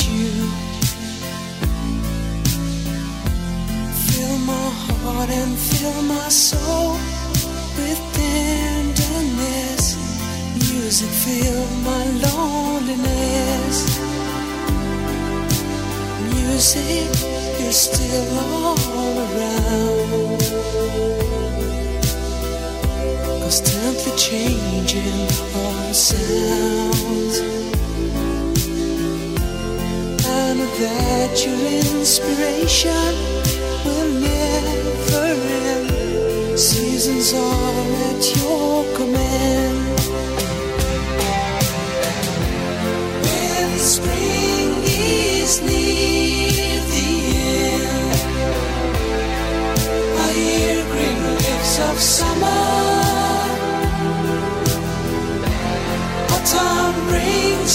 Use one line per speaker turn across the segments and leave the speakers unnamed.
you. Fill my heart and fill my soul with tenderness. Music fill my loneliness. Music is still all around. Constantly changing all the that your inspiration will never end. Seasons are at your command. When spring is near the end, I hear green leaves of summer. Autumn brings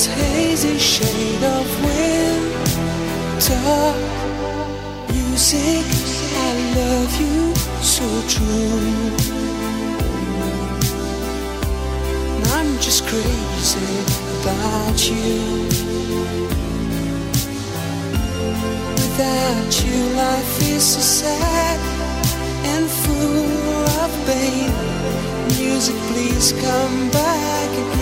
its hazy shade of winter. Music, I love you so true. I'm just crazy about you. Without you, life is so sad and full of pain. Music, please come back again.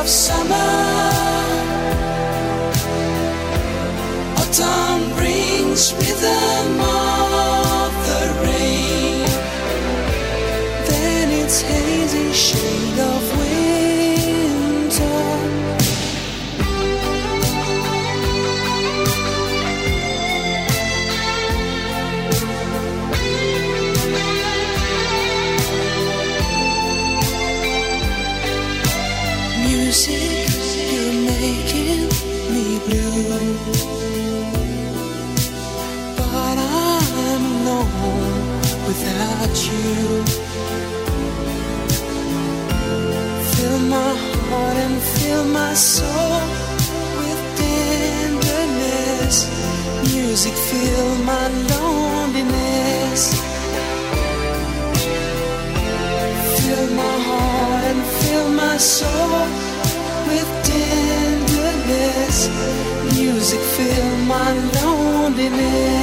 Of summer. Autumn brings rhythm fill my soul with tenderness. Music, fill my loneliness. Fill my heart and fill my soul with tenderness. Music, fill my loneliness.